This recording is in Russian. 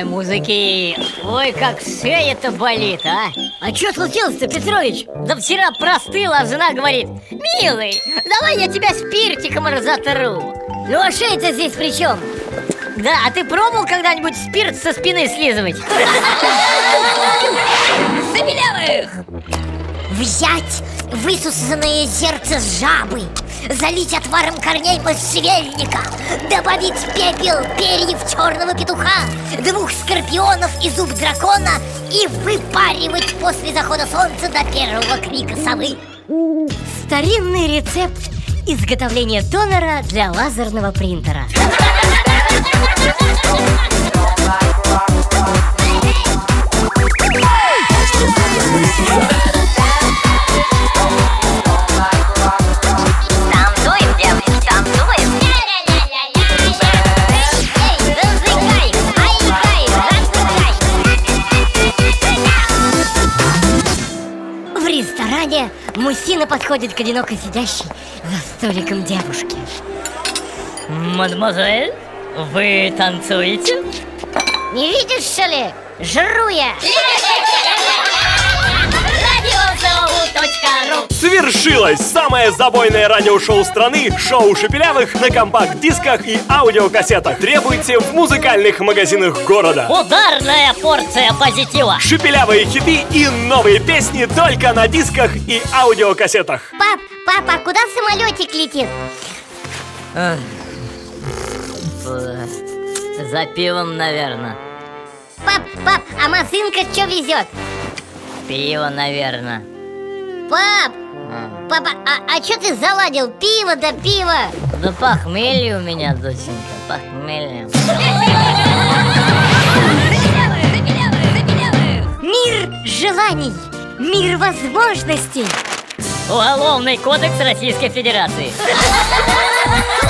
Ребятки, ой, как шея-то болит, а А что случилось-то, Петрович? Да вчера простыла, а жена говорит Милый, давай я тебя спиртиком разотру Ну а шея-то здесь при чем? Да, а ты пробовал когда-нибудь спирт со спины слизывать? Забелявых! Взять высусанное сердце с жабы Залить отваром корней можжевельника Добавить пепел перьев черного петуха Двух скорпионов и зуб дракона И выпаривать после захода солнца до первого крика совы. Старинный рецепт изготовления тонера для лазерного принтера В ресторане мужчина подходит к одиноко сидящей за столиком девушке Мадемуазель, вы танцуете? Не видишь, что ли? Жру я Свершилось! Самое забойное радиошоу страны Шоу Шепелявых на компакт-дисках и аудиокассетах. Требуйте в музыкальных магазинах города. Ударная порция позитива. Шепелявые хиты и новые песни только на дисках и аудиокассетах. Пап, папа, куда самолетик летит? За пивом, наверное Пап, пап, а машинка что везет? Пиво, наверное Пап, папа, а, а что ты заладил? Пиво да пиво! Да похмелье у меня, доченька, похмелье. Мир желаний, мир возможностей! Уголовный кодекс Российской Федерации